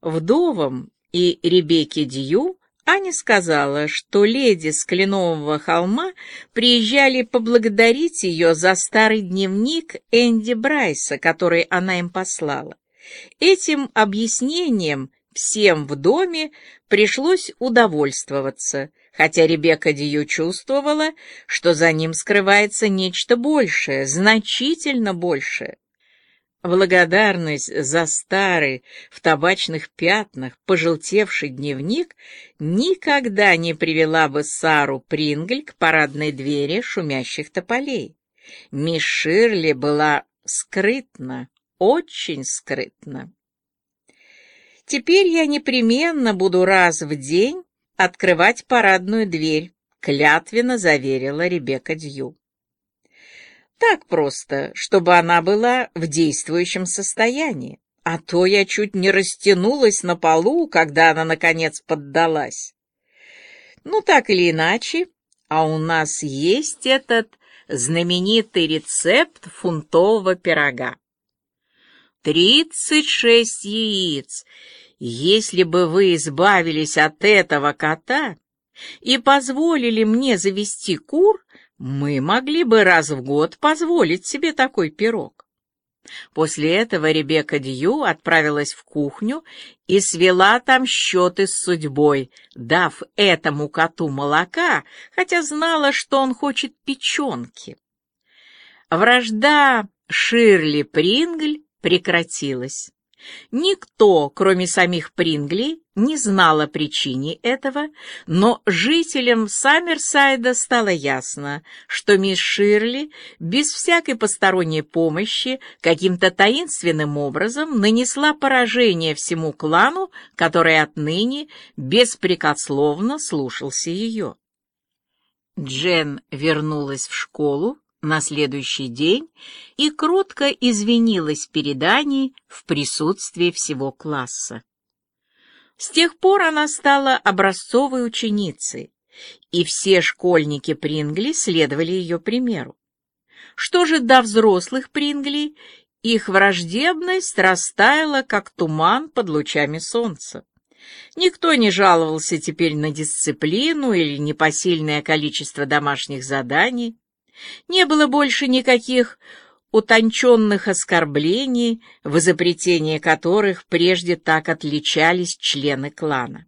вдовам и Ребекке Дью Аня сказала, что леди с Кленового холма приезжали поблагодарить ее за старый дневник Энди Брайса, который она им послала. Этим объяснением всем в доме пришлось удовольствоваться, хотя Ребекка Дью чувствовала, что за ним скрывается нечто большее, значительно большее. Благодарность за старый, в табачных пятнах, пожелтевший дневник никогда не привела бы Сару Прингль к парадной двери шумящих тополей. Мисс Ширли была скрытна, очень скрытна. «Теперь я непременно буду раз в день открывать парадную дверь», клятвенно заверила Ребекка Дью. Так просто, чтобы она была в действующем состоянии. А то я чуть не растянулась на полу, когда она, наконец, поддалась. Ну, так или иначе, а у нас есть этот знаменитый рецепт фунтового пирога. Тридцать шесть яиц. Если бы вы избавились от этого кота и позволили мне завести кур, мы могли бы раз в год позволить себе такой пирог. После этого Ребекка Дью отправилась в кухню и свела там счеты с судьбой, дав этому коту молока, хотя знала, что он хочет печенки. Вражда Ширли Прингль прекратилась. Никто, кроме самих Прингли, не знал о причине этого, но жителям Саммерсайда стало ясно, что мисс Ширли без всякой посторонней помощи каким-то таинственным образом нанесла поражение всему клану, который отныне беспрекословно слушался ее. Джен вернулась в школу, на следующий день и кротко извинилась перед Аней в присутствии всего класса. С тех пор она стала образцовой ученицей, и все школьники Прингли следовали ее примеру. Что же до взрослых Прингли, их враждебность растаяла, как туман под лучами солнца. Никто не жаловался теперь на дисциплину или непосильное количество домашних заданий. Не было больше никаких утонченных оскорблений, в изобретении которых прежде так отличались члены клана.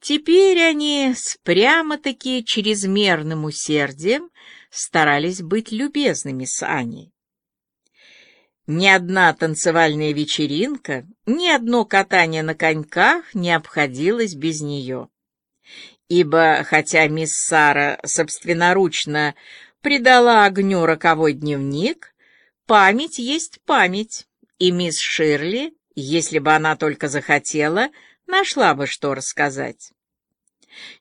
Теперь они с прямо-таки чрезмерным усердием старались быть любезными с Аней. Ни одна танцевальная вечеринка, ни одно катание на коньках не обходилось без нее. Ибо, хотя мисс Сара собственноручно придала огню роковой дневник, память есть память, и мисс Ширли, если бы она только захотела, нашла бы что рассказать.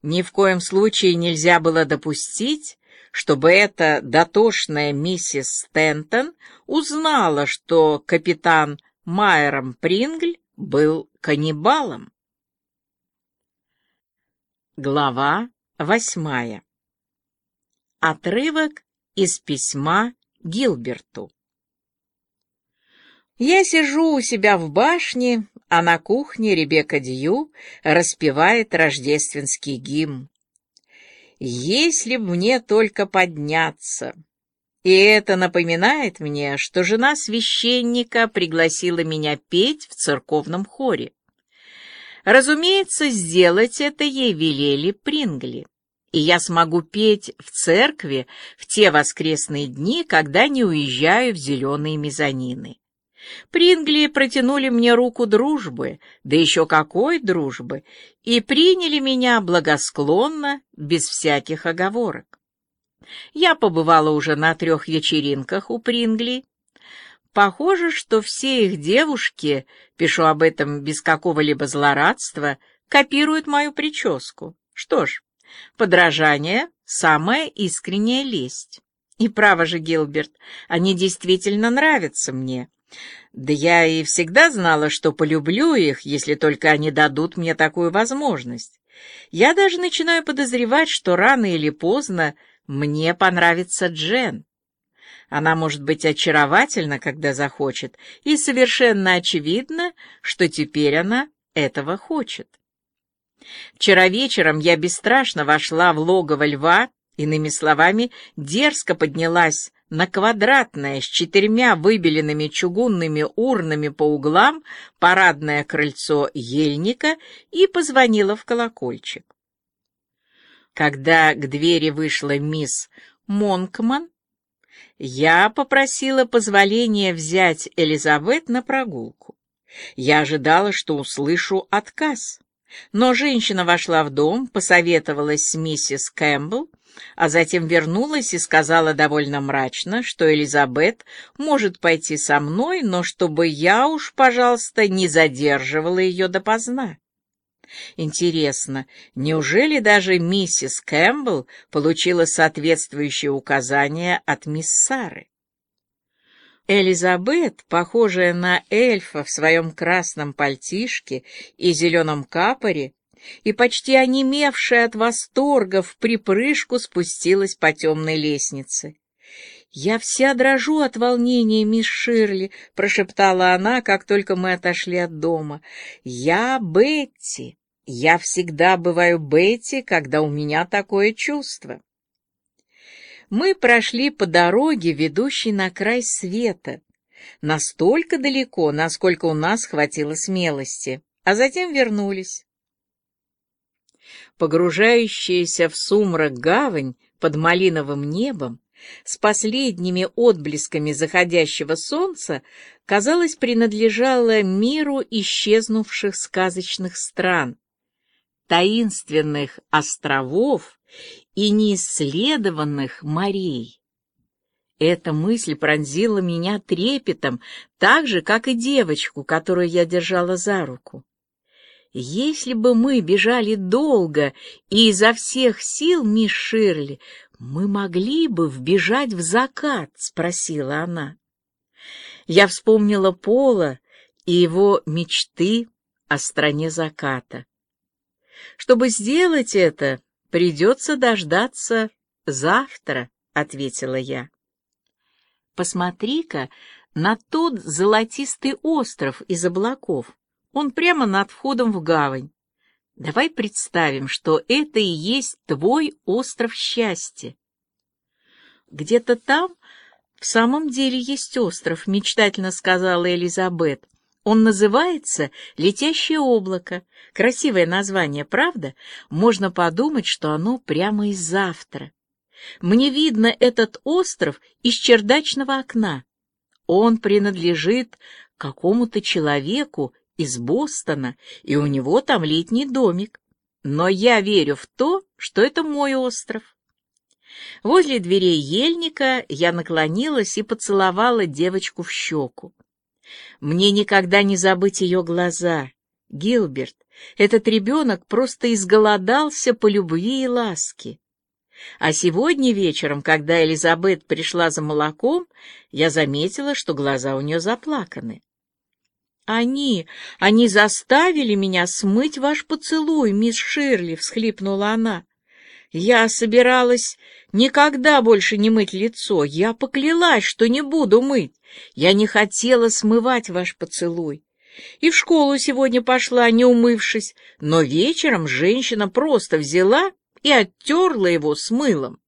Ни в коем случае нельзя было допустить, чтобы эта дотошная миссис Стентон узнала, что капитан Майером Прингль был каннибалом. Глава восьмая Отрывок из письма Гилберту. Я сижу у себя в башне, а на кухне Ребекка Дью распевает рождественский гимн. «Если б мне только подняться!» И это напоминает мне, что жена священника пригласила меня петь в церковном хоре. Разумеется, сделать это ей велели Прингли и я смогу петь в церкви в те воскресные дни, когда не уезжаю в зеленые мезонины. Прингли протянули мне руку дружбы, да еще какой дружбы, и приняли меня благосклонно, без всяких оговорок. Я побывала уже на трех вечеринках у Прингли. Похоже, что все их девушки, пишу об этом без какого-либо злорадства, копируют мою прическу. Что ж, Подражание — самая искренняя лесть. И право же, Гилберт, они действительно нравятся мне. Да я и всегда знала, что полюблю их, если только они дадут мне такую возможность. Я даже начинаю подозревать, что рано или поздно мне понравится Джен. Она может быть очаровательна, когда захочет, и совершенно очевидно, что теперь она этого хочет. Вчера вечером я бесстрашно вошла в логово льва, иными словами, дерзко поднялась на квадратное с четырьмя выбеленными чугунными урнами по углам парадное крыльцо ельника и позвонила в колокольчик. Когда к двери вышла мисс Монкман, я попросила позволения взять Элизабет на прогулку. Я ожидала, что услышу отказ. Но женщина вошла в дом, посоветовалась с миссис Кэмпбелл, а затем вернулась и сказала довольно мрачно, что Элизабет может пойти со мной, но чтобы я уж, пожалуйста, не задерживала ее допоздна. Интересно, неужели даже миссис Кэмпбелл получила соответствующее указание от мисс Сары? Элизабет, похожая на эльфа в своем красном пальтишке и зеленом капоре, и почти онемевшая от восторга в припрыжку спустилась по темной лестнице. «Я вся дрожу от волнения, мисс Ширли», — прошептала она, как только мы отошли от дома. «Я Бетти. Я всегда бываю Бетти, когда у меня такое чувство». Мы прошли по дороге, ведущей на край света, настолько далеко, насколько у нас хватило смелости, а затем вернулись. Погружающаяся в сумрак гавань под малиновым небом с последними отблесками заходящего солнца, казалось, принадлежала миру исчезнувших сказочных стран, таинственных островов и неисследованных морей. Эта мысль пронзила меня трепетом, так же, как и девочку, которую я держала за руку. Если бы мы бежали долго и изо всех сил, мисс Ширли, мы могли бы вбежать в закат, — спросила она. Я вспомнила Пола и его мечты о стране заката. Чтобы сделать это, придется дождаться завтра, — ответила я. Посмотри-ка на тот золотистый остров из облаков. Он прямо над входом в гавань. Давай представим, что это и есть твой остров счастья. Где-то там в самом деле есть остров, мечтательно сказала Элизабет. Он называется «Летящее облако». Красивое название, правда? Можно подумать, что оно прямо из завтра. Мне видно этот остров из чердачного окна. Он принадлежит какому-то человеку из Бостона, и у него там летний домик. Но я верю в то, что это мой остров. Возле дверей ельника я наклонилась и поцеловала девочку в щеку. Мне никогда не забыть ее глаза. Гилберт, этот ребенок просто изголодался по любви и ласке. А сегодня вечером, когда Элизабет пришла за молоком, я заметила, что глаза у нее заплаканы. «Они, они заставили меня смыть ваш поцелуй, мисс Ширли», — всхлипнула она. «Я собиралась никогда больше не мыть лицо. Я поклялась, что не буду мыть. Я не хотела смывать ваш поцелуй. И в школу сегодня пошла, не умывшись, но вечером женщина просто взяла и оттерла его с мылом.